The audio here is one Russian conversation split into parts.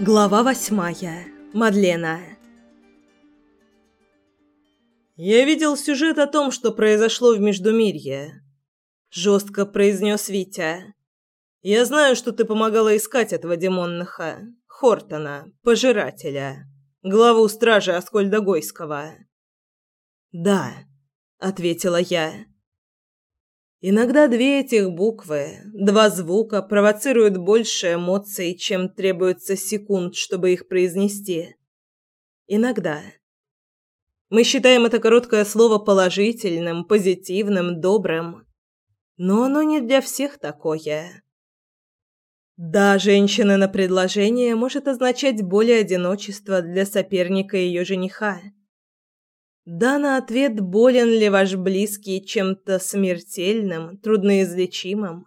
Глава восьмая. Мадлена. «Я видел сюжет о том, что произошло в Междумирье», — жестко произнес Витя. «Я знаю, что ты помогала искать этого демонныха, Хортона, пожирателя, главу стражи Аскольда Гойского». «Да», — ответила я. Иногда две этих буквы, два звука провоцируют больше эмоций, чем требуется секунд, чтобы их произнести. Иногда. Мы считаем это короткое слово положительным, позитивным, добрым. Но оно не для всех такое. Да, женщина на предложение может означать более одиночество для соперника ее жениха. Да на ответ, болен ли ваш близкий чем-то смертельным, трудноизлечимым,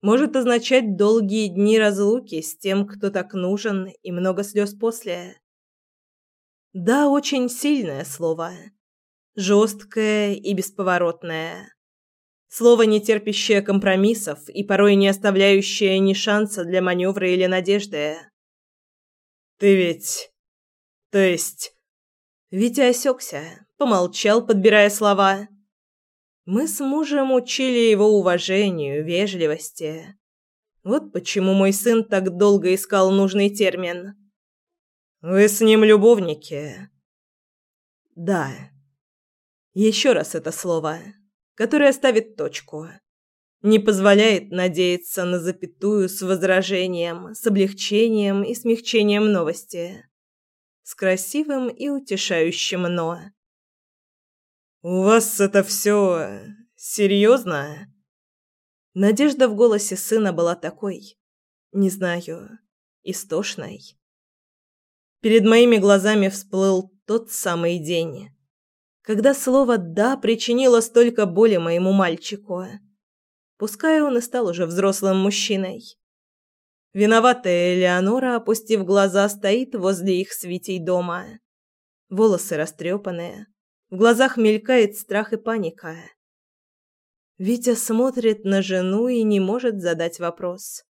может означать долгие дни разлуки с тем, кто так нужен, и много слез после. Да, очень сильное слово. Жесткое и бесповоротное. Слово, не терпящее компромиссов и порой не оставляющее ни шанса для маневра или надежды. «Ты ведь... То есть...» Витя осекся, помолчал, подбирая слова. Мы с мужем учили его уважению, вежливости. Вот почему мой сын так долго искал нужный термин. Вы с ним любовники? Да. Еще раз это слово, которое ставит точку. Не позволяет надеяться на запятую с возражением, с облегчением и смягчением новости. С красивым и утешающим «но». «У вас это все серьезно?» Надежда в голосе сына была такой, не знаю, истошной. Перед моими глазами всплыл тот самый день, когда слово «да» причинило столько боли моему мальчику. Пускай он и стал уже взрослым мужчиной. Виноватая Элеонора, опустив глаза, стоит возле их свитей дома. Волосы растрепанные, в глазах мелькает страх и паника. Витя смотрит на жену и не может задать вопрос.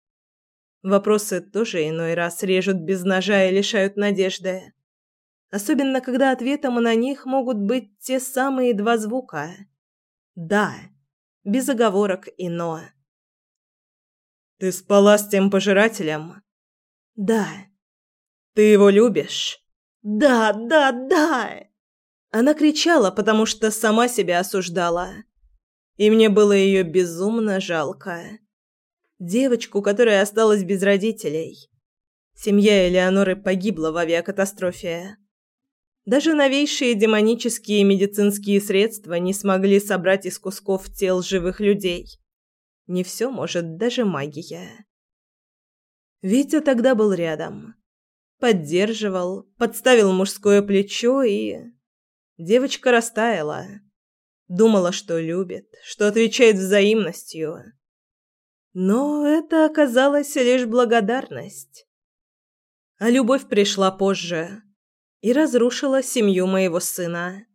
Вопросы тоже иной раз режут без ножа и лишают надежды. Особенно, когда ответом на них могут быть те самые два звука. «Да», без оговорок и «но». «Ты спала с тем пожирателем?» «Да». «Ты его любишь?» «Да, да, да!» Она кричала, потому что сама себя осуждала. И мне было ее безумно жалко. Девочку, которая осталась без родителей. Семья Элеоноры погибла в авиакатастрофе. Даже новейшие демонические медицинские средства не смогли собрать из кусков тел живых людей. Не все может даже магия. Витя тогда был рядом. Поддерживал, подставил мужское плечо и Девочка растаяла. Думала, что любит, что отвечает взаимностью. Но это оказалось лишь благодарность. А любовь пришла позже и разрушила семью моего сына.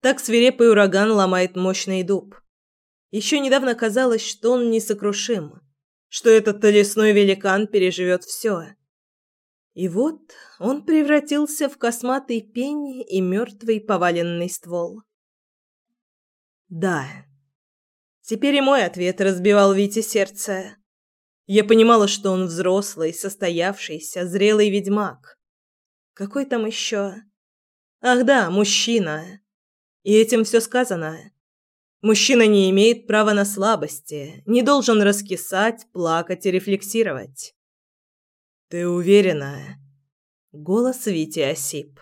Так свирепый ураган ломает мощный дуб. Еще недавно казалось, что он несокрушим, что этот лесной великан переживет все. И вот он превратился в косматый пень и мертвый поваленный ствол. Да. Теперь и мой ответ разбивал Вите сердце. Я понимала, что он взрослый, состоявшийся, зрелый ведьмак. Какой там еще? Ах да, мужчина. И этим все сказано. Мужчина не имеет права на слабости, не должен раскисать, плакать и рефлексировать. «Ты уверена?» Голос Вити осип.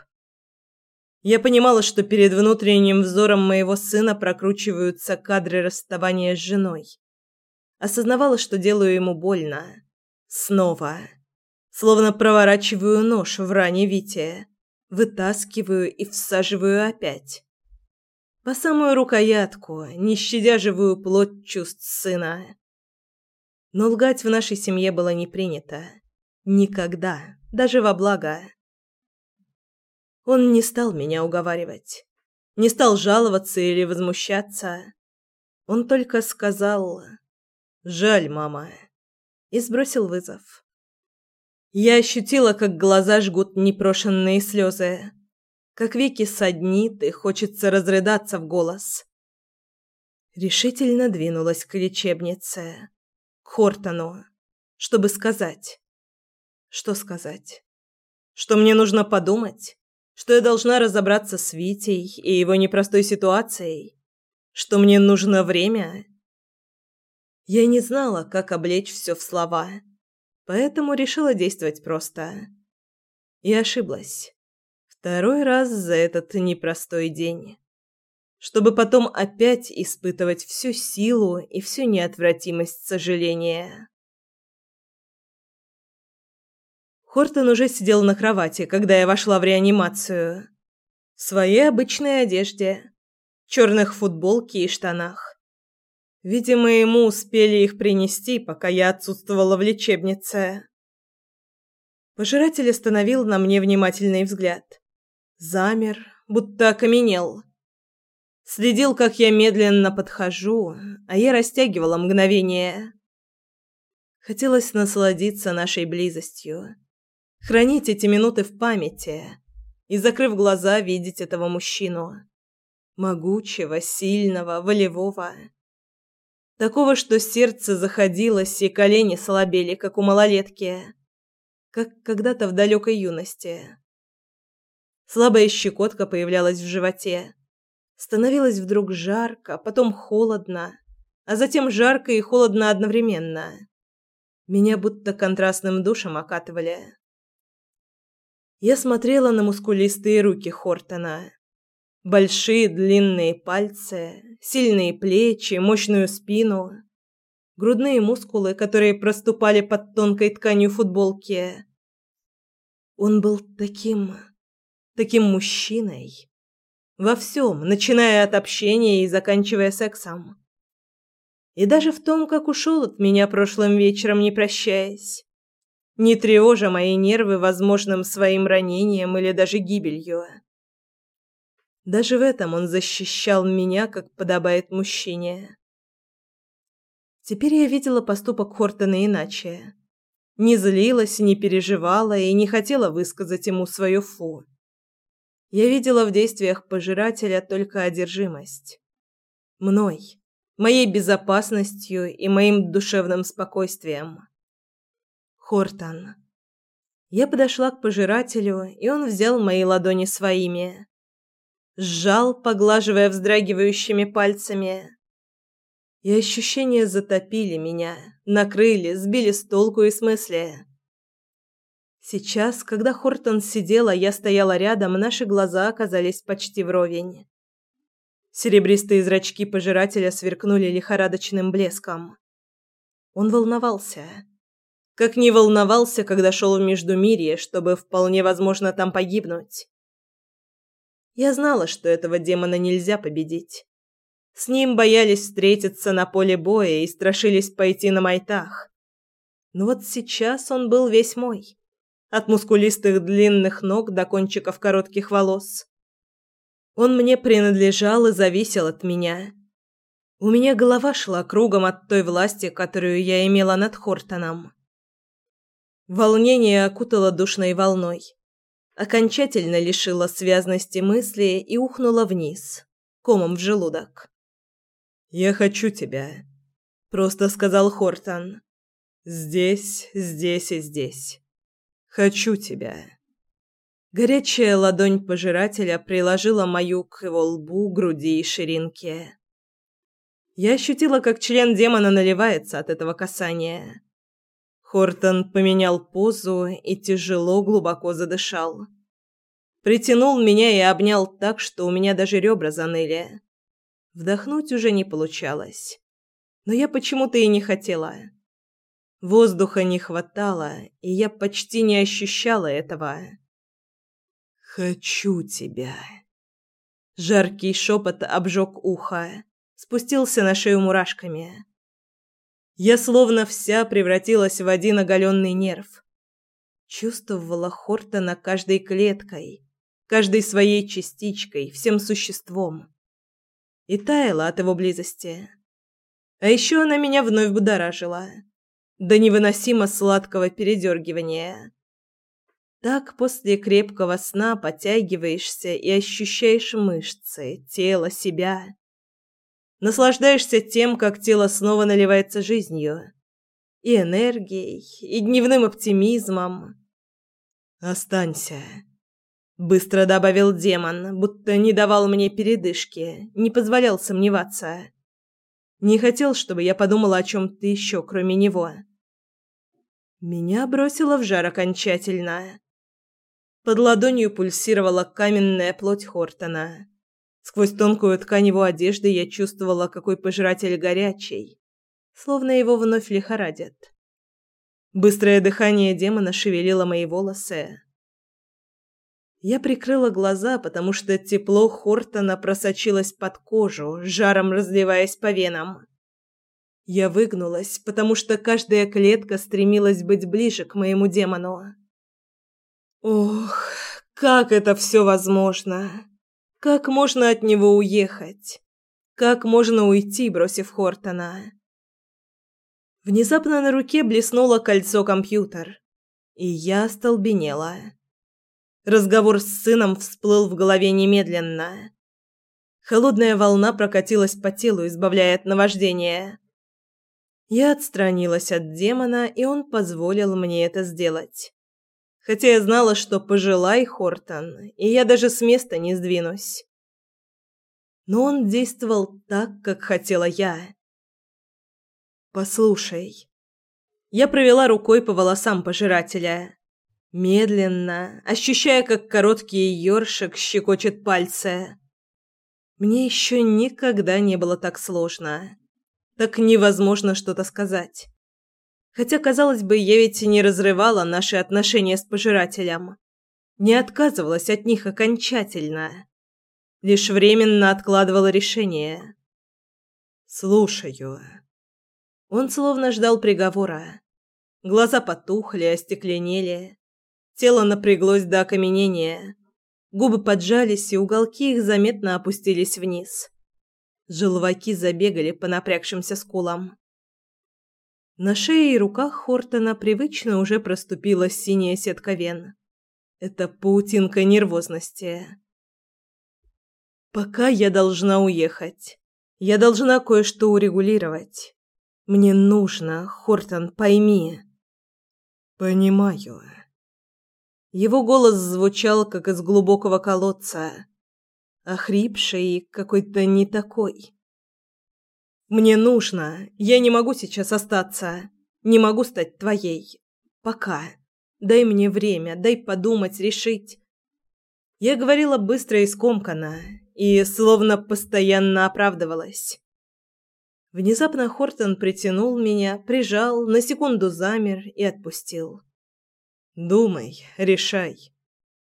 Я понимала, что перед внутренним взором моего сына прокручиваются кадры расставания с женой. Осознавала, что делаю ему больно. Снова. Словно проворачиваю нож в ране Вити. Вытаскиваю и всаживаю опять. По самую рукоятку, не щадя живую плоть чувств сына. Но лгать в нашей семье было не принято. Никогда, даже во благо. Он не стал меня уговаривать, не стал жаловаться или возмущаться. Он только сказал: "Жаль, мама", и сбросил вызов. Я ощутила, как глаза жгут непрошенные слезы, как веки саднит и хочется разрыдаться в голос. Решительно двинулась к лечебнице, к Хортону, чтобы сказать. Что сказать? Что мне нужно подумать? Что я должна разобраться с Витей и его непростой ситуацией? Что мне нужно время? Я не знала, как облечь все в слова поэтому решила действовать просто. И ошиблась. Второй раз за этот непростой день. Чтобы потом опять испытывать всю силу и всю неотвратимость сожаления. Хортон уже сидел на кровати, когда я вошла в реанимацию. В своей обычной одежде. Черных футболке и штанах. Видимо, ему успели их принести, пока я отсутствовала в лечебнице. Пожиратель остановил на мне внимательный взгляд. Замер, будто окаменел. Следил, как я медленно подхожу, а я растягивала мгновение. Хотелось насладиться нашей близостью. Хранить эти минуты в памяти и, закрыв глаза, видеть этого мужчину. Могучего, сильного, волевого Такого, что сердце заходилось и колени слабели, как у малолетки. Как когда-то в далекой юности. Слабая щекотка появлялась в животе. Становилось вдруг жарко, потом холодно, а затем жарко и холодно одновременно. Меня будто контрастным душем окатывали. Я смотрела на мускулистые руки Хортона. Большие длинные пальцы, сильные плечи, мощную спину, грудные мускулы, которые проступали под тонкой тканью футболки. Он был таким, таким мужчиной. Во всем, начиная от общения и заканчивая сексом. И даже в том, как ушел от меня прошлым вечером, не прощаясь. Не тревожа мои нервы возможным своим ранением или даже гибелью. Даже в этом он защищал меня, как подобает мужчине. Теперь я видела поступок Хортона иначе. Не злилась, не переживала и не хотела высказать ему свое фу. Я видела в действиях пожирателя только одержимость. Мной, моей безопасностью и моим душевным спокойствием. Хортон. Я подошла к пожирателю, и он взял мои ладони своими сжал, поглаживая вздрагивающими пальцами. И ощущения затопили меня, накрыли, сбили с толку и с мысли. Сейчас, когда Хортон сидела, я стояла рядом, наши глаза оказались почти вровень. Серебристые зрачки пожирателя сверкнули лихорадочным блеском. Он волновался. Как не волновался, когда шел в Междумирье, чтобы вполне возможно там погибнуть. Я знала, что этого демона нельзя победить. С ним боялись встретиться на поле боя и страшились пойти на майтах. Но вот сейчас он был весь мой. От мускулистых длинных ног до кончиков коротких волос. Он мне принадлежал и зависел от меня. У меня голова шла кругом от той власти, которую я имела над Хортоном. Волнение окутало душной волной окончательно лишила связности мысли и ухнула вниз, комом в желудок. «Я хочу тебя», — просто сказал Хортон. «Здесь, здесь и здесь. Хочу тебя». Горячая ладонь пожирателя приложила мою к его лбу, груди и ширинке. Я ощутила, как член демона наливается от этого касания. Хортон поменял позу и тяжело глубоко задышал. Притянул меня и обнял так, что у меня даже ребра заныли. Вдохнуть уже не получалось. Но я почему-то и не хотела. Воздуха не хватало, и я почти не ощущала этого. «Хочу тебя». Жаркий шепот обжег ухо, спустился на шею мурашками. Я словно вся превратилась в один оголенный нерв. Чувствовала Хортона каждой клеткой, каждой своей частичкой, всем существом. И таяла от его близости. А еще она меня вновь будоражила. До невыносимо сладкого передергивания, Так после крепкого сна подтягиваешься и ощущаешь мышцы, тело, себя. Наслаждаешься тем, как тело снова наливается жизнью. И энергией, и дневным оптимизмом. «Останься», — быстро добавил демон, будто не давал мне передышки, не позволял сомневаться. Не хотел, чтобы я подумала о чем-то еще, кроме него. Меня бросило в жар окончательно. Под ладонью пульсировала каменная плоть Хортона. Сквозь тонкую ткань его одежды я чувствовала, какой пожиратель горячий, словно его вновь лихорадит. Быстрое дыхание демона шевелило мои волосы. Я прикрыла глаза, потому что тепло Хортона просочилось под кожу, жаром разливаясь по венам. Я выгнулась, потому что каждая клетка стремилась быть ближе к моему демону. Ох, как это все возможно? Как можно от него уехать? Как можно уйти, бросив Хортона? Внезапно на руке блеснуло кольцо-компьютер, и я остолбенела. Разговор с сыном всплыл в голове немедленно. Холодная волна прокатилась по телу, избавляя от наваждения. Я отстранилась от демона, и он позволил мне это сделать хотя я знала, что пожелай Хортон, и я даже с места не сдвинусь. Но он действовал так, как хотела я. Послушай. Я провела рукой по волосам пожирателя, медленно, ощущая, как короткий ёршик щекочет пальцы. Мне еще никогда не было так сложно. Так невозможно что-то сказать. Хотя, казалось бы, я ведь не разрывала наши отношения с пожирателем. Не отказывалась от них окончательно. Лишь временно откладывала решение. «Слушаю». Он словно ждал приговора. Глаза потухли, остекленели. Тело напряглось до окаменения. Губы поджались, и уголки их заметно опустились вниз. Желваки забегали по напрягшимся скулам. На шее и руках Хортона привычно уже проступила синяя сетка вен. Это паутинка нервозности. Пока я должна уехать. Я должна кое-что урегулировать. Мне нужно, Хортон, пойми. Понимаю. Его голос звучал как из глубокого колодца, охрипший и какой-то не такой. Мне нужно. Я не могу сейчас остаться. Не могу стать твоей. Пока. Дай мне время, дай подумать, решить. Я говорила быстро и скомканно, и словно постоянно оправдывалась. Внезапно Хортон притянул меня, прижал, на секунду замер и отпустил. «Думай, решай.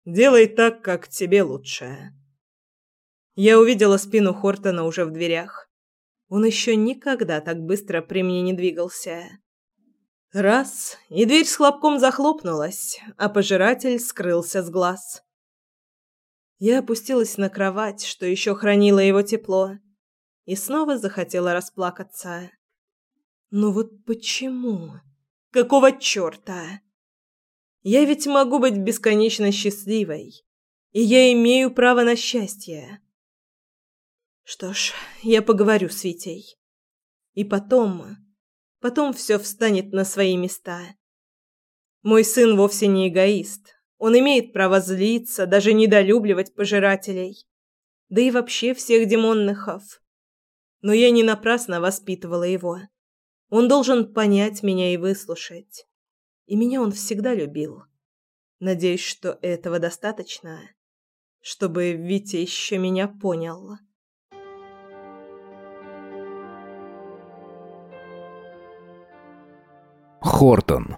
Делай так, как тебе лучше». Я увидела спину Хортона уже в дверях. Он еще никогда так быстро при мне не двигался. Раз, и дверь с хлопком захлопнулась, а пожиратель скрылся с глаз. Я опустилась на кровать, что еще хранило его тепло, и снова захотела расплакаться. Ну вот почему? Какого чёрта? Я ведь могу быть бесконечно счастливой, и я имею право на счастье. Что ж, я поговорю с Витей. И потом... Потом все встанет на свои места. Мой сын вовсе не эгоист. Он имеет право злиться, даже недолюбливать пожирателей. Да и вообще всех демонныхов. Но я не напрасно воспитывала его. Он должен понять меня и выслушать. И меня он всегда любил. Надеюсь, что этого достаточно, чтобы Витя еще меня понял. Хортон.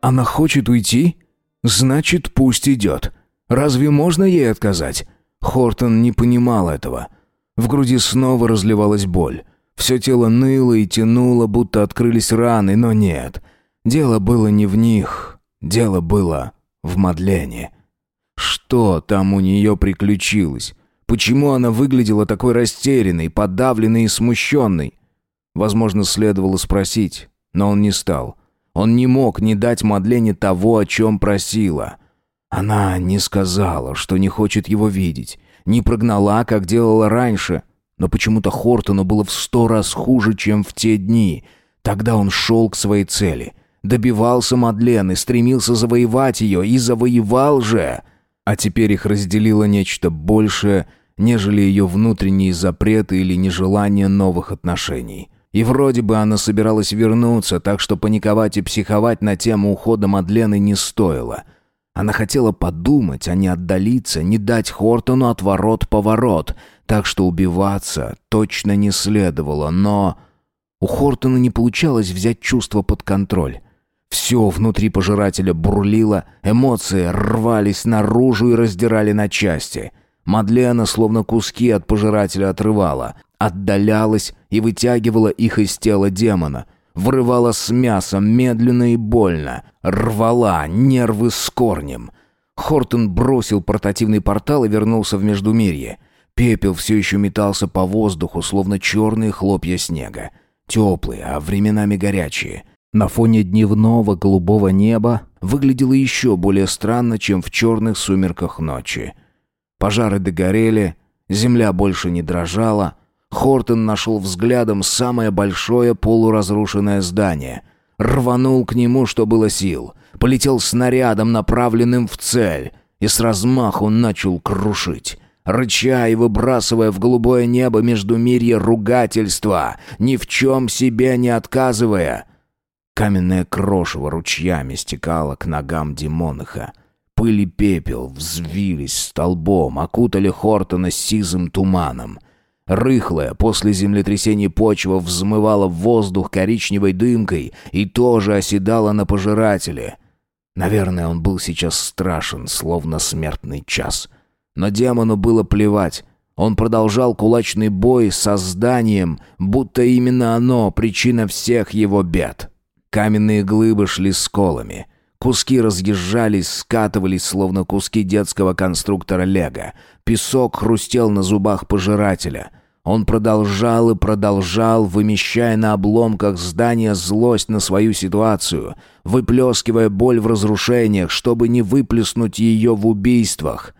Она хочет уйти? Значит, пусть идет. Разве можно ей отказать? Хортон не понимал этого. В груди снова разливалась боль. Все тело ныло и тянуло, будто открылись раны, но нет. Дело было не в них. Дело было в Мадлене. Что там у нее приключилось? Почему она выглядела такой растерянной, подавленной и смущенной? Возможно, следовало спросить, но он не стал. Он не мог не дать Мадлене того, о чем просила. Она не сказала, что не хочет его видеть, не прогнала, как делала раньше, но почему-то Хортону было в сто раз хуже, чем в те дни. Тогда он шел к своей цели, добивался Мадлены, стремился завоевать ее и завоевал же. А теперь их разделило нечто большее, нежели ее внутренние запреты или нежелание новых отношений. И вроде бы она собиралась вернуться, так что паниковать и психовать на тему ухода Мадлены не стоило. Она хотела подумать, а не отдалиться, не дать Хортону отворот-поворот, так что убиваться точно не следовало, но... У Хортона не получалось взять чувство под контроль. Все внутри пожирателя бурлило, эмоции рвались наружу и раздирали на части. Мадлена словно куски от пожирателя отрывала, отдалялась и вытягивала их из тела демона. Врывала с мясом медленно и больно. Рвала нервы с корнем. Хортон бросил портативный портал и вернулся в Междумирье. Пепел все еще метался по воздуху, словно черные хлопья снега. Теплые, а временами горячие. На фоне дневного голубого неба выглядело еще более странно, чем в черных сумерках ночи. Пожары догорели, земля больше не дрожала, Хортон нашел взглядом самое большое полуразрушенное здание. Рванул к нему, что было сил. Полетел снарядом, направленным в цель. И с размаху начал крушить. Рыча и выбрасывая в голубое небо между мирья ругательства, ни в чем себе не отказывая. Каменное крошево ручьями стекало к ногам Димоныха. Пыль и пепел взвились столбом, окутали Хортона сизым туманом. Рыхлая после землетрясения почва взмывала в воздух коричневой дымкой и тоже оседала на пожирателе. Наверное, он был сейчас страшен, словно смертный час. Но демону было плевать. Он продолжал кулачный бой с созданием, будто именно оно причина всех его бед. Каменные глыбы шли сколами. Куски разъезжались, скатывались, словно куски детского конструктора Лего. Песок хрустел на зубах пожирателя. Он продолжал и продолжал, вымещая на обломках здания злость на свою ситуацию, выплескивая боль в разрушениях, чтобы не выплеснуть ее в убийствах.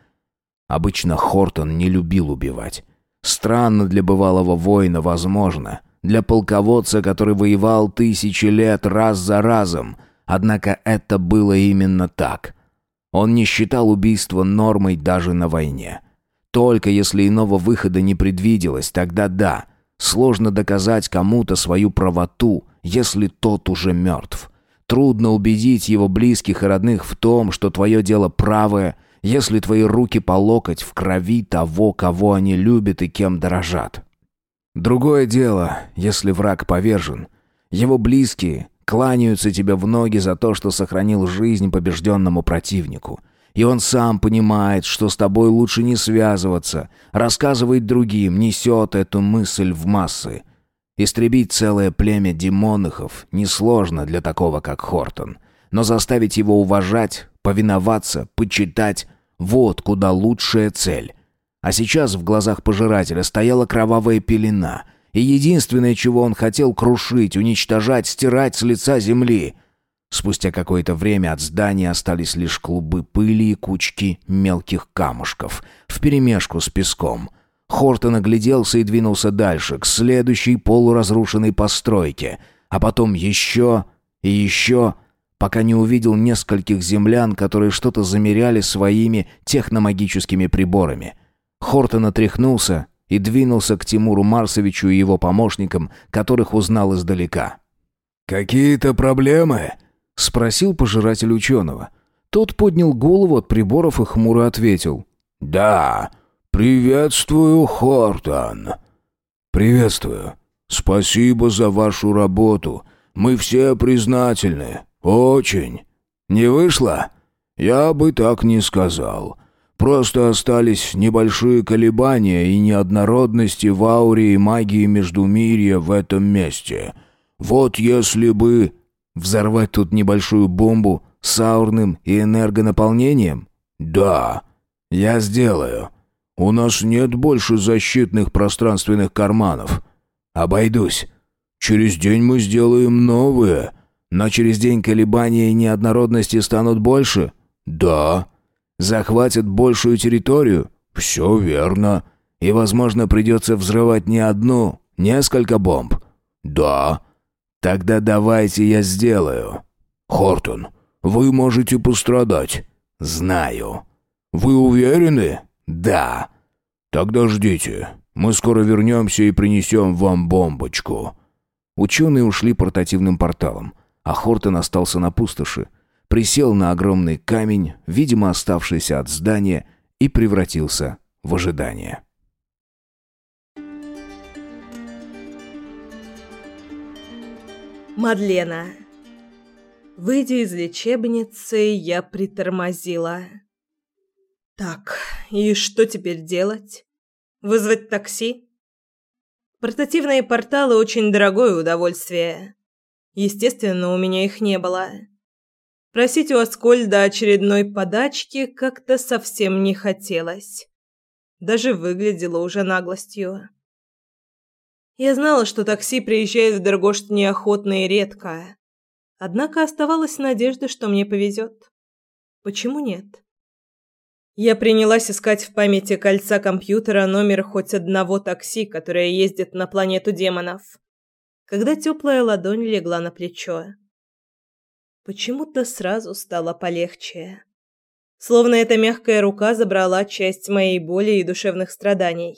Обычно Хортон не любил убивать. Странно для бывалого воина, возможно. Для полководца, который воевал тысячи лет раз за разом. Однако это было именно так. Он не считал убийство нормой даже на войне. Только если иного выхода не предвиделось, тогда да. Сложно доказать кому-то свою правоту, если тот уже мертв. Трудно убедить его близких и родных в том, что твое дело правое, если твои руки по локоть в крови того, кого они любят и кем дорожат. Другое дело, если враг повержен. Его близкие кланяются тебе в ноги за то, что сохранил жизнь побежденному противнику. И он сам понимает, что с тобой лучше не связываться, рассказывает другим, несет эту мысль в массы. Истребить целое племя демонахов несложно для такого, как Хортон. Но заставить его уважать, повиноваться, почитать — вот куда лучшая цель. А сейчас в глазах пожирателя стояла кровавая пелена, и единственное, чего он хотел крушить, уничтожать, стирать с лица земли — Спустя какое-то время от здания остались лишь клубы пыли и кучки мелких камушков, вперемешку с песком. Хортон огляделся и двинулся дальше, к следующей полуразрушенной постройке, а потом еще и еще, пока не увидел нескольких землян, которые что-то замеряли своими техномагическими приборами. Хортон отряхнулся и двинулся к Тимуру Марсовичу и его помощникам, которых узнал издалека. «Какие-то проблемы?» — спросил пожиратель ученого. Тот поднял голову от приборов и хмуро ответил. «Да, приветствую, Хортон». «Приветствую. Спасибо за вашу работу. Мы все признательны. Очень. Не вышло? Я бы так не сказал. Просто остались небольшие колебания и неоднородности в ауре и магии Междумирья в этом месте. Вот если бы...» Взорвать тут небольшую бомбу с аурным и энергонаполнением? Да, я сделаю. У нас нет больше защитных пространственных карманов. Обойдусь. Через день мы сделаем новые. Но через день колебания и неоднородности станут больше? Да. Захватят большую территорию? Все верно. И, возможно, придется взрывать не одну, несколько бомб. Да. Тогда давайте я сделаю. Хортон, вы можете пострадать. Знаю. Вы уверены? Да. Тогда ждите. Мы скоро вернемся и принесем вам бомбочку. Ученые ушли портативным порталом, а Хортон остался на пустоши, присел на огромный камень, видимо, оставшийся от здания, и превратился в ожидание. Мадлена. Выйдя из лечебницы, я притормозила. Так, и что теперь делать? Вызвать такси? Портативные порталы очень дорогое удовольствие. Естественно, у меня их не было. Просить у Аскольда очередной подачки как-то совсем не хотелось. Даже выглядело уже наглостью. Я знала, что такси приезжает в Доргошт неохотно и редко. Однако оставалась надежда, что мне повезет. Почему нет? Я принялась искать в памяти кольца компьютера номер хоть одного такси, которое ездит на планету демонов. Когда теплая ладонь легла на плечо. Почему-то сразу стало полегче. Словно эта мягкая рука забрала часть моей боли и душевных страданий.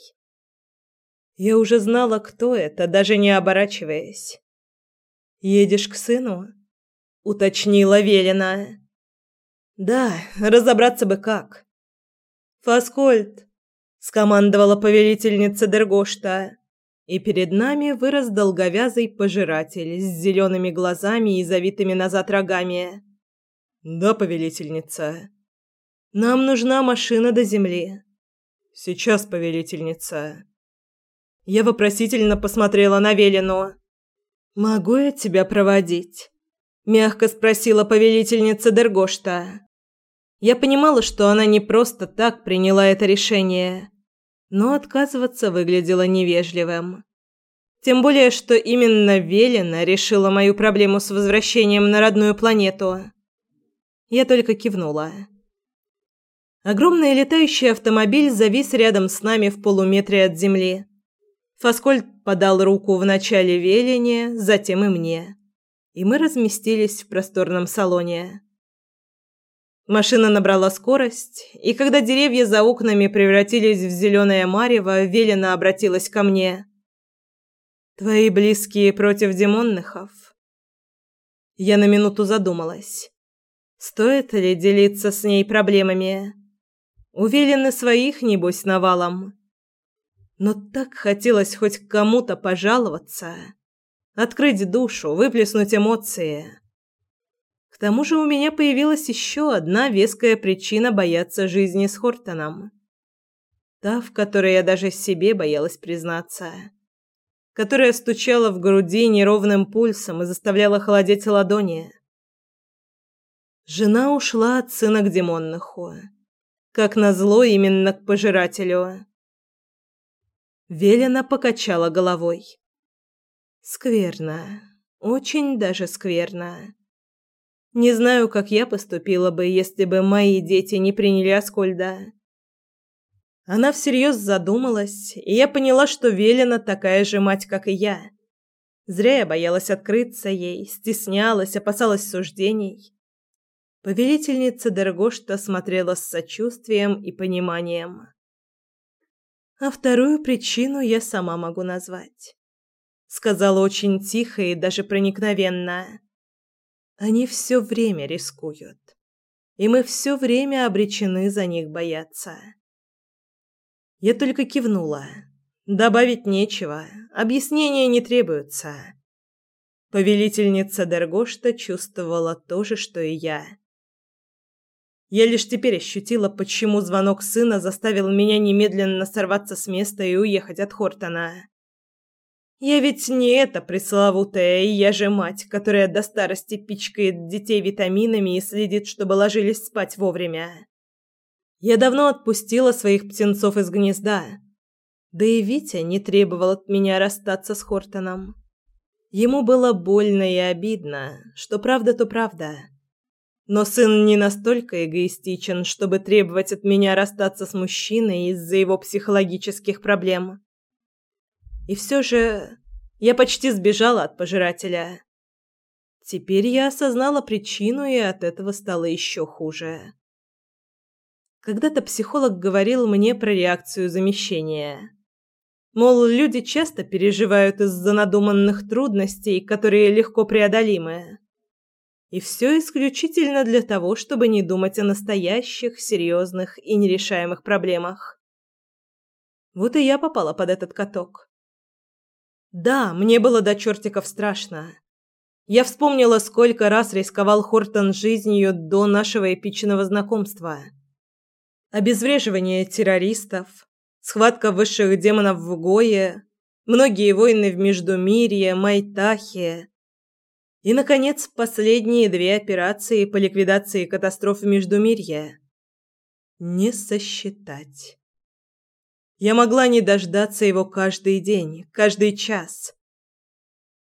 Я уже знала, кто это, даже не оборачиваясь. «Едешь к сыну?» — уточнила Велина. «Да, разобраться бы как». «Фаскольд!» — скомандовала повелительница Дергошта и перед нами вырос долговязый пожиратель с зелеными глазами и завитыми назад рогами. «Да, повелительница. Нам нужна машина до земли». «Сейчас, повелительница». Я вопросительно посмотрела на Велину. «Могу я тебя проводить?» Мягко спросила повелительница Дергошта. Я понимала, что она не просто так приняла это решение но отказываться выглядело невежливым. Тем более, что именно Велена решила мою проблему с возвращением на родную планету. Я только кивнула. Огромный летающий автомобиль завис рядом с нами в полуметре от земли. Фаскольд подал руку вначале Велене, затем и мне. И мы разместились в просторном салоне. Машина набрала скорость, и когда деревья за окнами превратились в зеленое марево, Велена обратилась ко мне. «Твои близкие против демонныхов?» Я на минуту задумалась. Стоит ли делиться с ней проблемами? У Велены своих, небось, навалом. Но так хотелось хоть кому-то пожаловаться. Открыть душу, выплеснуть эмоции. К тому же у меня появилась еще одна веская причина бояться жизни с Хортоном. Та, в которой я даже себе боялась признаться. Которая стучала в груди неровным пульсом и заставляла холодеть ладони. Жена ушла от сына к Демоннаху. Как назло, именно к пожирателю. Велена покачала головой. Скверно. Очень даже скверно. Не знаю, как я поступила бы, если бы мои дети не приняли Аскольда. Она всерьез задумалась, и я поняла, что Велена такая же мать, как и я. Зря я боялась открыться ей, стеснялась, опасалась суждений. Повелительница Дергошта смотрела с сочувствием и пониманием. А вторую причину я сама могу назвать. Сказала очень тихо и даже проникновенно. Они все время рискуют, и мы все время обречены за них бояться. Я только кивнула. Добавить нечего, объяснения не требуются. Повелительница Дергошта чувствовала то же, что и я. Я лишь теперь ощутила, почему звонок сына заставил меня немедленно сорваться с места и уехать от Хортона. Я ведь не эта пресловутая я же мать, которая до старости пичкает детей витаминами и следит, чтобы ложились спать вовремя. Я давно отпустила своих птенцов из гнезда. Да и Витя не требовал от меня расстаться с Хортоном. Ему было больно и обидно, что правда то правда. Но сын не настолько эгоистичен, чтобы требовать от меня расстаться с мужчиной из-за его психологических проблем. И все же я почти сбежала от пожирателя. Теперь я осознала причину, и от этого стало еще хуже. Когда-то психолог говорил мне про реакцию замещения. Мол, люди часто переживают из-за надуманных трудностей, которые легко преодолимы. И все исключительно для того, чтобы не думать о настоящих, серьезных и нерешаемых проблемах. Вот и я попала под этот каток. Да, мне было до чертиков страшно. Я вспомнила, сколько раз рисковал Хортон жизнью до нашего эпичного знакомства. Обезвреживание террористов, схватка высших демонов в Гое, многие войны в Междумирье, Майтахе, и, наконец, последние две операции по ликвидации катастрофы Междумирья. Не сосчитать. Я могла не дождаться его каждый день, каждый час.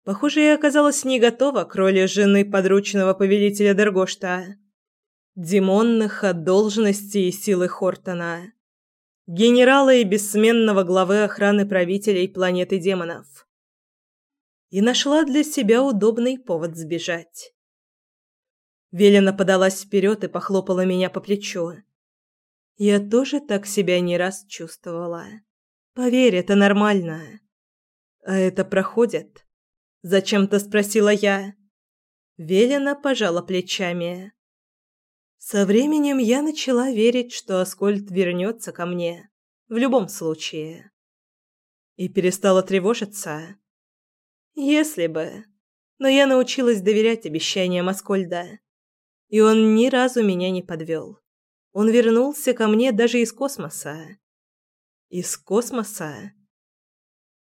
Похоже, я оказалась не готова к роли жены подручного повелителя Дергошта. Димонных от должности и силы Хортона. Генерала и бессменного главы охраны правителей планеты демонов и нашла для себя удобный повод сбежать. Велена подалась вперед и похлопала меня по плечу. Я тоже так себя не раз чувствовала. Поверь, это нормально. А это проходит? Зачем-то спросила я. Велена пожала плечами. Со временем я начала верить, что Аскольд вернется ко мне. В любом случае. И перестала тревожиться. Если бы. Но я научилась доверять обещаниям Аскольда. И он ни разу меня не подвел. Он вернулся ко мне даже из космоса. Из космоса?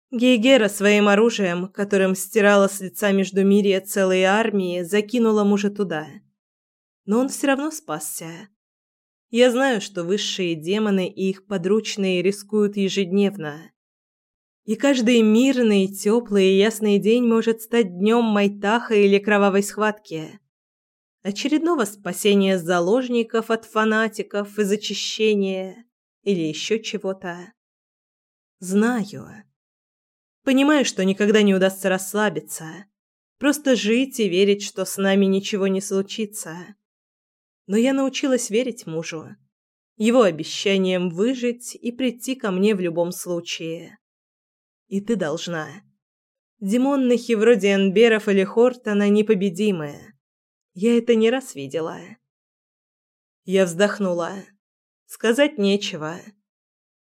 Гейгера своим оружием, которым стирала с лица Междумирья целые армии, закинула мужа туда. Но он все равно спасся. Я знаю, что высшие демоны и их подручные рискуют ежедневно. И каждый мирный, теплый и ясный день может стать днем Майтаха или кровавой схватки. Очередного спасения заложников от фанатиков и зачищения или еще чего-то. Знаю. Понимаю, что никогда не удастся расслабиться. Просто жить и верить, что с нами ничего не случится. Но я научилась верить мужу. Его обещаниям выжить и прийти ко мне в любом случае. И ты должна. Демонныхи вроде Энберов или Хортона непобедимые. Я это не раз видела. Я вздохнула. Сказать нечего.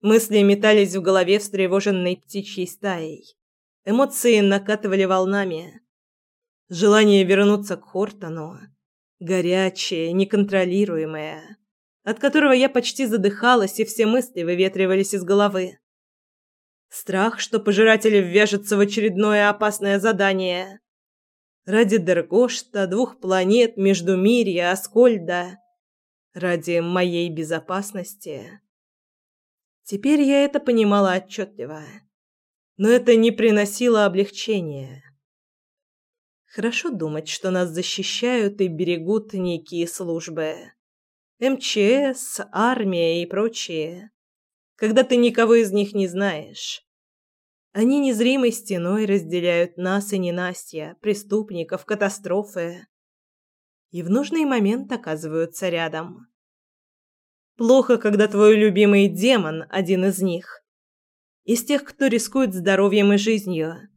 Мысли метались в голове встревоженной птичьей стаей. Эмоции накатывали волнами. Желание вернуться к Хортону. Горячее, неконтролируемое. От которого я почти задыхалась, и все мысли выветривались из головы. Страх, что пожиратели ввяжутся в очередное опасное задание. Ради Дергошта, двух планет, Междумирья, Аскольда. Ради моей безопасности. Теперь я это понимала отчетливо. Но это не приносило облегчения. Хорошо думать, что нас защищают и берегут некие службы. МЧС, армия и прочие. Когда ты никого из них не знаешь. Они незримой стеной разделяют нас и ненастья, преступников, катастрофы. И в нужный момент оказываются рядом. Плохо, когда твой любимый демон один из них. Из тех, кто рискует здоровьем и жизнью.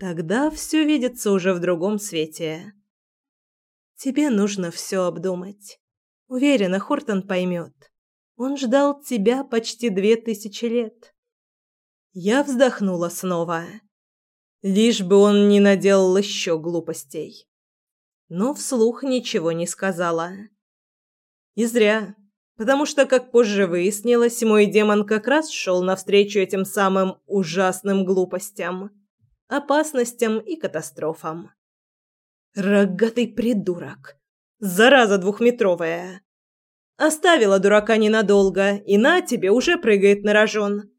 Тогда все видится уже в другом свете. Тебе нужно все обдумать. Уверена, Хортон поймет. Он ждал тебя почти две тысячи лет. Я вздохнула снова. Лишь бы он не наделал еще глупостей. Но вслух ничего не сказала. И зря, потому что, как позже выяснилось, мой демон как раз шел навстречу этим самым ужасным глупостям, опасностям и катастрофам. Рогатый придурок. Зараза двухметровая. Оставила дурака ненадолго, и на тебе уже прыгает на рожон.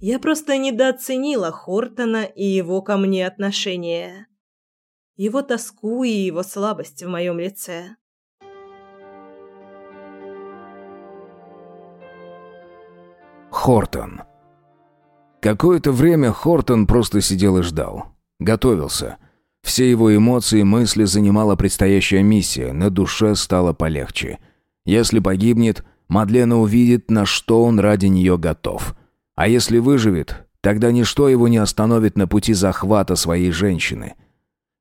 Я просто недооценила Хортона и его ко мне отношение. Его тоску и его слабость в моем лице. Хортон. Какое-то время Хортон просто сидел и ждал. Готовился. Все его эмоции и мысли занимала предстоящая миссия, на душе стало полегче. Если погибнет, Мадлена увидит, на что он ради нее готов – а если выживет, тогда ничто его не остановит на пути захвата своей женщины.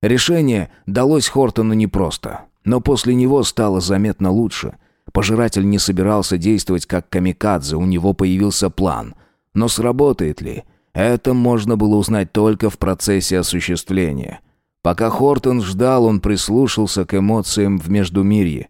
Решение далось Хортону непросто, но после него стало заметно лучше. Пожиратель не собирался действовать как камикадзе, у него появился план. Но сработает ли? Это можно было узнать только в процессе осуществления. Пока Хортон ждал, он прислушался к эмоциям в Междумирье.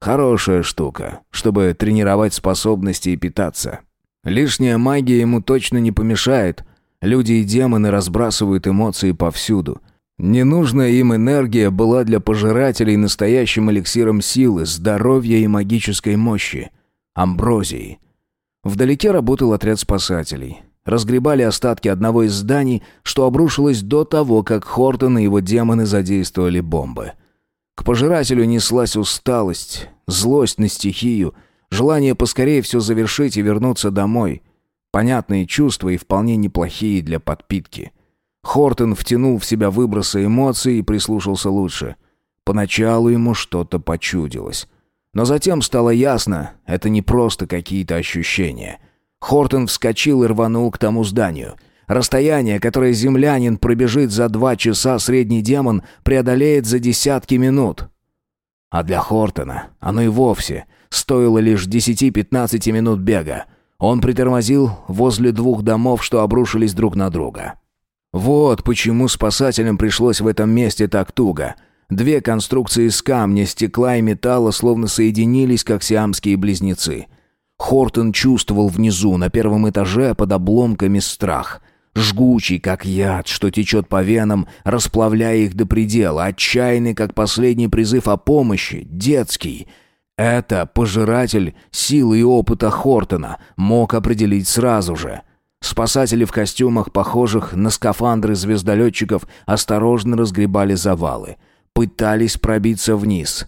Хорошая штука, чтобы тренировать способности и питаться. Лишняя магия ему точно не помешает. Люди и демоны разбрасывают эмоции повсюду. Ненужная им энергия была для пожирателей настоящим эликсиром силы, здоровья и магической мощи. Амброзией. Вдалеке работал отряд спасателей. Разгребали остатки одного из зданий, что обрушилось до того, как Хортон и его демоны задействовали бомбы. К пожирателю неслась усталость, злость на стихию, желание поскорее все завершить и вернуться домой. Понятные чувства и вполне неплохие для подпитки. Хортон втянул в себя выбросы эмоций и прислушался лучше. Поначалу ему что-то почудилось. Но затем стало ясно, это не просто какие-то ощущения. Хортон вскочил и рванул к тому зданию. Расстояние, которое землянин пробежит за два часа, средний демон преодолеет за десятки минут. А для Хортона оно и вовсе стоило лишь 10-15 минут бега. Он притормозил возле двух домов, что обрушились друг на друга. Вот почему спасателям пришлось в этом месте так туго. Две конструкции из камня, стекла и металла словно соединились, как сиамские близнецы. Хортон чувствовал внизу, на первом этаже, под обломками страх. Жгучий, как яд, что течет по венам, расплавляя их до предела, отчаянный, как последний призыв о помощи, детский. Это пожиратель силы и опыта Хортона мог определить сразу же. Спасатели в костюмах, похожих на скафандры звездолетчиков, осторожно разгребали завалы. Пытались пробиться вниз.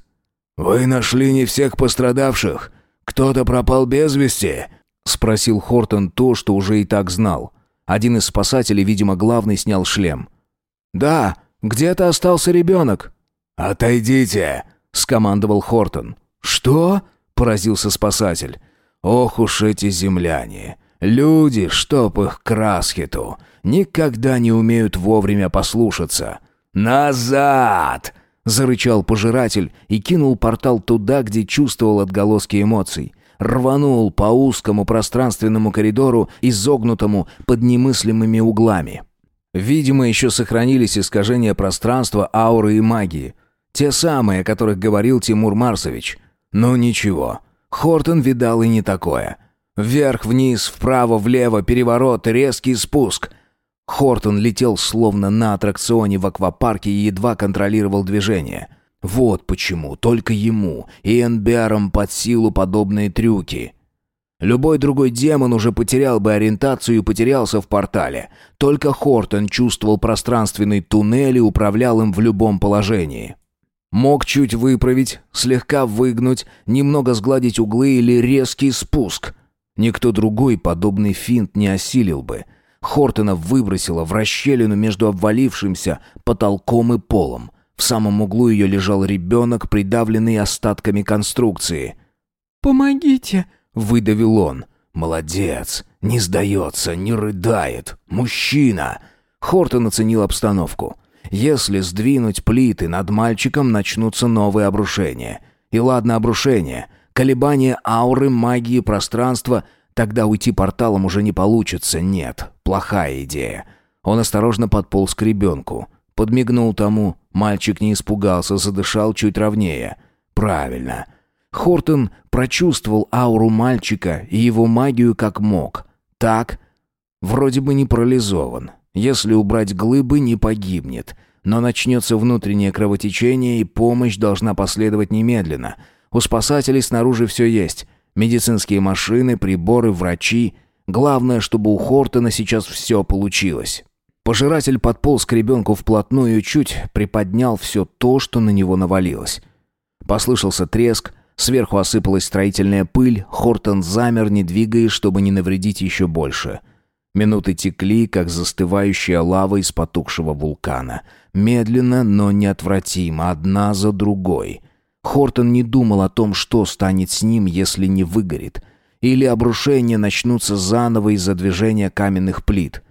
«Вы нашли не всех пострадавших? Кто-то пропал без вести?» — спросил Хортон то, что уже и так знал. Один из спасателей, видимо, главный, снял шлем. «Да, где-то остался ребенок». «Отойдите!» — скомандовал Хортон. «Что?» — поразился спасатель. «Ох уж эти земляне! Люди, чтоб их к никогда не умеют вовремя послушаться. «Назад!» — зарычал пожиратель и кинул портал туда, где чувствовал отголоски эмоций. Рванул по узкому пространственному коридору, изогнутому под немыслимыми углами. Видимо, еще сохранились искажения пространства, ауры и магии. Те самые, о которых говорил Тимур Марсович. Но ничего, Хортон видал и не такое — Вверх-вниз, вправо-влево, переворот, резкий спуск. Хортон летел словно на аттракционе в аквапарке и едва контролировал движение. Вот почему только ему и Энберам под силу подобные трюки. Любой другой демон уже потерял бы ориентацию и потерялся в портале. Только Хортон чувствовал пространственный туннель и управлял им в любом положении. Мог чуть выправить, слегка выгнуть, немного сгладить углы или резкий спуск. Никто другой подобный финт не осилил бы. Хортона выбросило в расщелину между обвалившимся потолком и полом. В самом углу ее лежал ребенок, придавленный остатками конструкции. «Помогите!» — выдавил он. «Молодец! Не сдается, не рыдает! Мужчина!» Хортон оценил обстановку. «Если сдвинуть плиты над мальчиком, начнутся новые обрушения. И ладно обрушения — Колебания ауры, магии, пространства. Тогда уйти порталом уже не получится. Нет, плохая идея. Он осторожно подполз к ребенку. Подмигнул тому. Мальчик не испугался, задышал чуть ровнее. Правильно. Хортон прочувствовал ауру мальчика и его магию как мог. Так, вроде бы не парализован. Если убрать глыбы, не погибнет. Но начнется внутреннее кровотечение, и помощь должна последовать немедленно — у спасателей снаружи все есть. Медицинские машины, приборы, врачи. Главное, чтобы у Хортона сейчас все получилось. Пожиратель подполз к ребенку вплотную и чуть приподнял все то, что на него навалилось. Послышался треск, Сверху осыпалась строительная пыль, Хортон замер, не двигаясь, чтобы не навредить еще больше. Минуты текли, как застывающая лава из потухшего вулкана. Медленно, но неотвратимо, одна за другой. Хортон не думал о том, что станет с ним, если не выгорит. Или обрушения начнутся заново из-за движения каменных плит.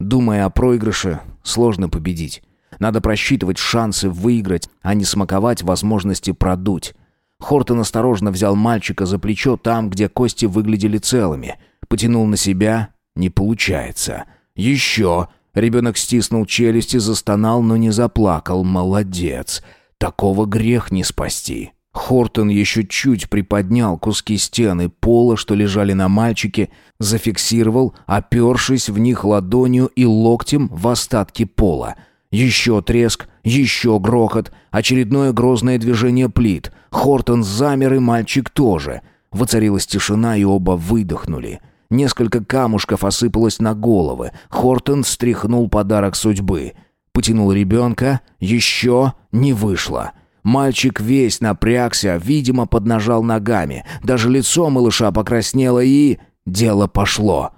Думая о проигрыше, сложно победить. Надо просчитывать шансы выиграть, а не смаковать возможности продуть. Хортон осторожно взял мальчика за плечо там, где кости выглядели целыми. Потянул на себя. Не получается. Еще. Ребенок стиснул челюсти, застонал, но не заплакал. Молодец. Такого грех не спасти. Хортон еще чуть приподнял куски стены пола, что лежали на мальчике, зафиксировал, опершись в них ладонью и локтем в остатки пола. Еще треск, еще грохот, очередное грозное движение плит. Хортон замер, и мальчик тоже. Воцарилась тишина, и оба выдохнули. Несколько камушков осыпалось на головы. Хортон стряхнул подарок судьбы. Потянул ребенка. Еще не вышло. Мальчик весь напрягся, видимо, поднажал ногами. Даже лицо малыша покраснело и... Дело пошло.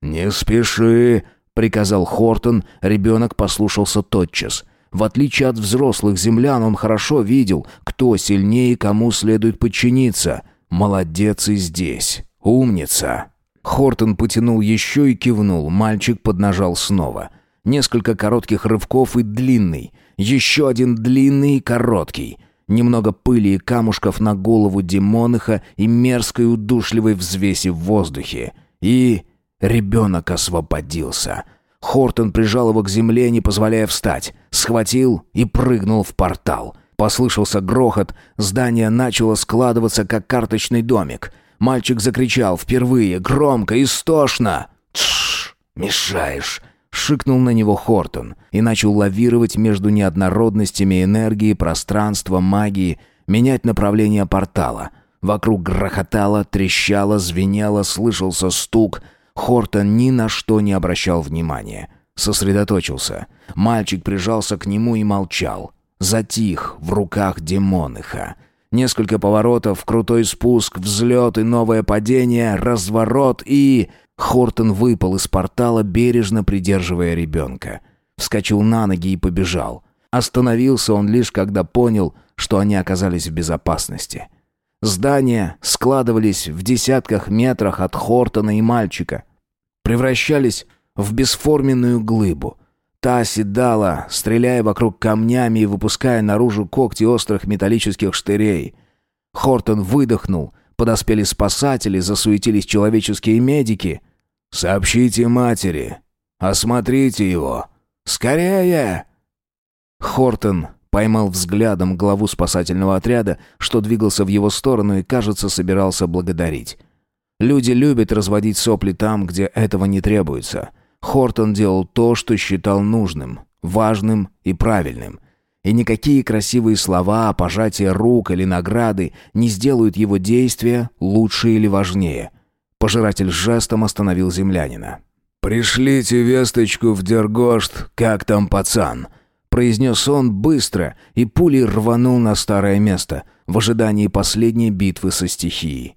«Не спеши», — приказал Хортон. Ребенок послушался тотчас. В отличие от взрослых землян, он хорошо видел, кто сильнее и кому следует подчиниться. Молодец и здесь. Умница. Хортон потянул еще и кивнул. Мальчик поднажал снова. Несколько коротких рывков и длинный. Еще один длинный и короткий. Немного пыли и камушков на голову Демоныха и мерзкой удушливой взвеси в воздухе. И ребенок освободился. Хортон прижал его к земле, не позволяя встать. Схватил и прыгнул в портал. Послышался грохот, здание начало складываться, как карточный домик. Мальчик закричал впервые, громко, истошно. «Тш, мешаешь!» Шикнул на него Хортон и начал лавировать между неоднородностями энергии, пространства, магии, менять направление портала. Вокруг грохотало, трещало, звенело, слышался стук. Хортон ни на что не обращал внимания. Сосредоточился. Мальчик прижался к нему и молчал. Затих в руках демоныха. Несколько поворотов, крутой спуск, взлет и новое падение, разворот и... Хортон выпал из портала, бережно придерживая ребенка. Вскочил на ноги и побежал. Остановился он лишь, когда понял, что они оказались в безопасности. Здания складывались в десятках метрах от Хортона и мальчика. Превращались в бесформенную глыбу. Та оседала, стреляя вокруг камнями и выпуская наружу когти острых металлических штырей. Хортон выдохнул, подоспели спасатели, засуетились человеческие медики — «Сообщите матери. Осмотрите его. Скорее!» Хортон поймал взглядом главу спасательного отряда, что двигался в его сторону и, кажется, собирался благодарить. Люди любят разводить сопли там, где этого не требуется. Хортон делал то, что считал нужным, важным и правильным. И никакие красивые слова, пожатие рук или награды не сделают его действия лучше или важнее – Пожиратель жестом остановил землянина. «Пришлите весточку в Дергошт, как там пацан», произнес он быстро и пулей рванул на старое место в ожидании последней битвы со стихией.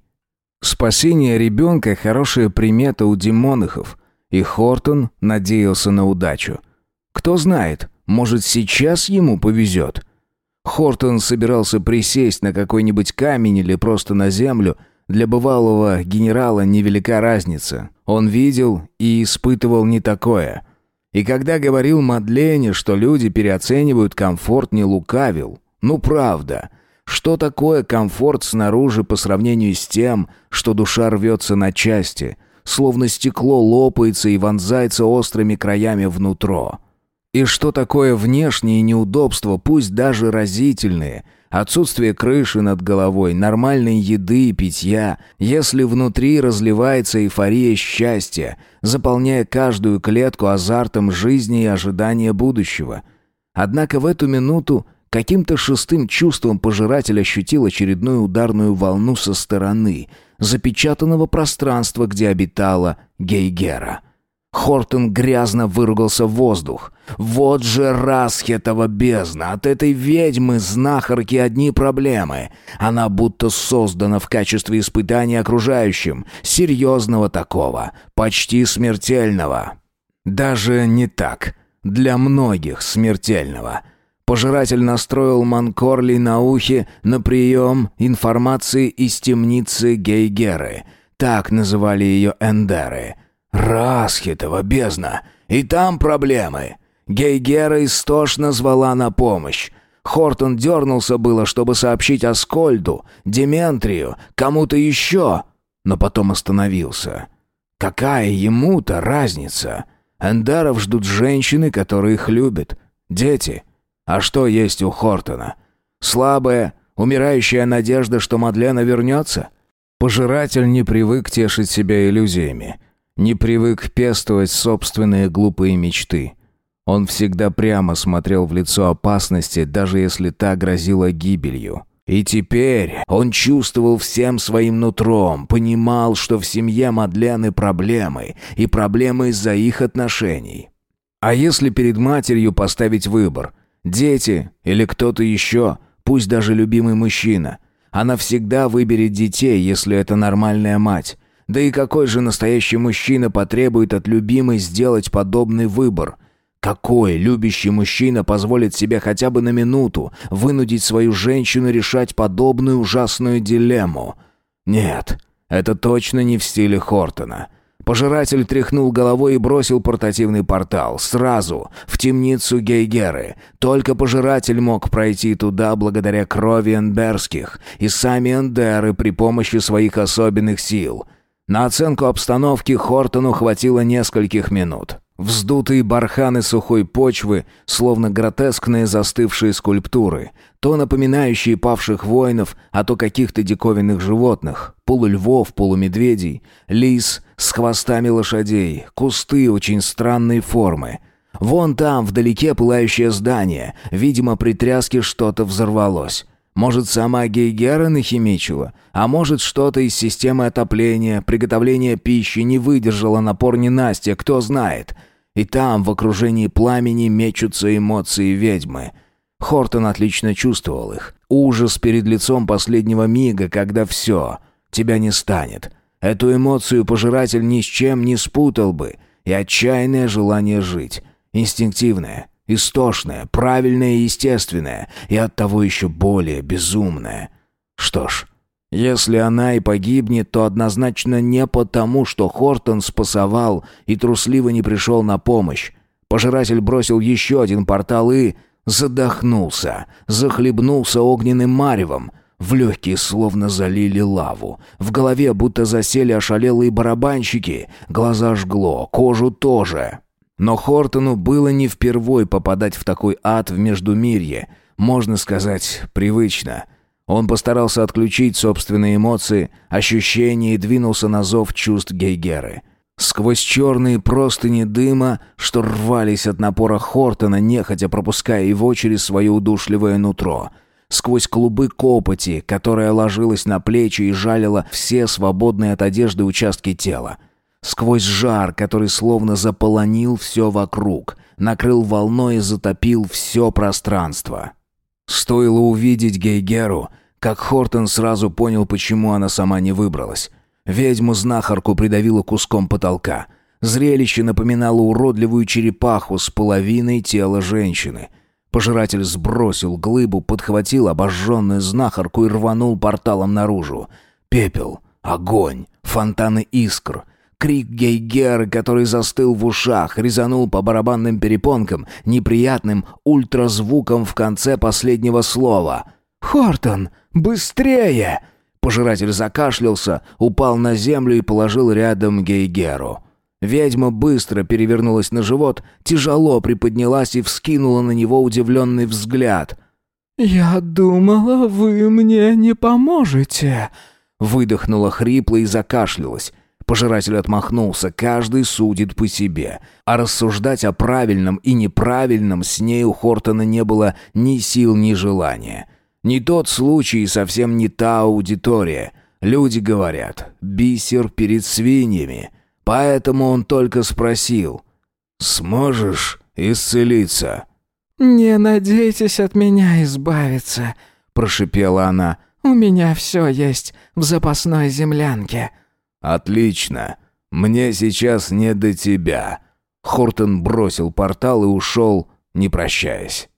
Спасение ребенка – хорошая примета у демонахов, и Хортон надеялся на удачу. Кто знает, может сейчас ему повезет. Хортон собирался присесть на какой-нибудь камень или просто на землю – для бывалого генерала невелика разница. Он видел и испытывал не такое. И когда говорил Мадлене, что люди переоценивают комфорт, не лукавил. Ну правда. Что такое комфорт снаружи по сравнению с тем, что душа рвется на части, словно стекло лопается и вонзается острыми краями внутрь? И что такое внешние неудобства, пусть даже разительные, Отсутствие крыши над головой, нормальной еды и питья, если внутри разливается эйфория счастья, заполняя каждую клетку азартом жизни и ожидания будущего. Однако в эту минуту каким-то шестым чувством пожиратель ощутил очередную ударную волну со стороны запечатанного пространства, где обитала Гейгера. Хортон грязно выругался в воздух. «Вот же расхетова бездна! От этой ведьмы-знахарки одни проблемы. Она будто создана в качестве испытания окружающим. Серьезного такого. Почти смертельного». Даже не так. Для многих смертельного. Пожиратель настроил Манкорли на ухе на прием информации из темницы Гейгеры. Так называли ее Эндеры. Расхитова бездна. И там проблемы. Гейгера истошно звала на помощь. Хортон дернулся было, чтобы сообщить Аскольду, Дементрию, кому-то еще, но потом остановился. Какая ему-то разница? Эндеров ждут женщины, которые их любят. Дети. А что есть у Хортона? Слабая, умирающая надежда, что Мадлена вернется? Пожиратель не привык тешить себя иллюзиями не привык пестовать собственные глупые мечты. Он всегда прямо смотрел в лицо опасности, даже если та грозила гибелью. И теперь он чувствовал всем своим нутром, понимал, что в семье Мадлены проблемы, и проблемы из-за их отношений. А если перед матерью поставить выбор? Дети или кто-то еще, пусть даже любимый мужчина. Она всегда выберет детей, если это нормальная мать. Да и какой же настоящий мужчина потребует от любимой сделать подобный выбор? Какой любящий мужчина позволит себе хотя бы на минуту вынудить свою женщину решать подобную ужасную дилемму? Нет, это точно не в стиле Хортона. Пожиратель тряхнул головой и бросил портативный портал. Сразу, в темницу Гейгеры. Только пожиратель мог пройти туда благодаря крови эндерских. И сами эндеры при помощи своих особенных сил. На оценку обстановки Хортону хватило нескольких минут. Вздутые барханы сухой почвы, словно гротескные застывшие скульптуры, то напоминающие павших воинов, а то каких-то диковинных животных, полульвов, полумедведей, лис с хвостами лошадей, кусты очень странной формы. Вон там, вдалеке, пылающее здание, видимо, при тряске что-то взорвалось. Может, сама Гейгера нахимичила, а может, что-то из системы отопления, приготовления пищи не выдержало напор ненастья, кто знает. И там, в окружении пламени, мечутся эмоции ведьмы. Хортон отлично чувствовал их. Ужас перед лицом последнего мига, когда все, тебя не станет. Эту эмоцию пожиратель ни с чем не спутал бы. И отчаянное желание жить. Инстинктивное, Истошное, правильное и естественное, и оттого еще более безумное. Что ж, если она и погибнет, то однозначно не потому, что Хортон спасовал и трусливо не пришел на помощь. Пожиратель бросил еще один портал и... задохнулся, захлебнулся огненным маревом. В легкие словно залили лаву. В голове будто засели ошалелые барабанщики. Глаза жгло, кожу тоже. Но Хортону было не впервой попадать в такой ад в Междумирье. Можно сказать, привычно. Он постарался отключить собственные эмоции, ощущения и двинулся на зов чувств Гейгеры. Сквозь черные простыни дыма, что рвались от напора Хортона, нехотя пропуская его через свое удушливое нутро. Сквозь клубы копоти, которая ложилась на плечи и жалила все свободные от одежды участки тела сквозь жар, который словно заполонил все вокруг, накрыл волной и затопил все пространство. Стоило увидеть Гейгеру, как Хортон сразу понял, почему она сама не выбралась. Ведьму-знахарку придавило куском потолка. Зрелище напоминало уродливую черепаху с половиной тела женщины. Пожиратель сбросил глыбу, подхватил обожженную знахарку и рванул порталом наружу. Пепел, огонь, фонтаны искр — Крик Гейгера, который застыл в ушах, резанул по барабанным перепонкам неприятным ультразвуком в конце последнего слова. «Хортон, быстрее!» Пожиратель закашлялся, упал на землю и положил рядом Гейгеру. Ведьма быстро перевернулась на живот, тяжело приподнялась и вскинула на него удивленный взгляд. «Я думала, вы мне не поможете», — выдохнула хрипло и закашлялась. Пожиратель отмахнулся, каждый судит по себе. А рассуждать о правильном и неправильном с ней у Хортона не было ни сил, ни желания. Не тот случай и совсем не та аудитория. Люди говорят «бисер перед свиньями». Поэтому он только спросил. «Сможешь исцелиться?» «Не надейтесь от меня избавиться», — прошипела она. «У меня все есть в запасной землянке». «Отлично. Мне сейчас не до тебя». Хортон бросил портал и ушел, не прощаясь.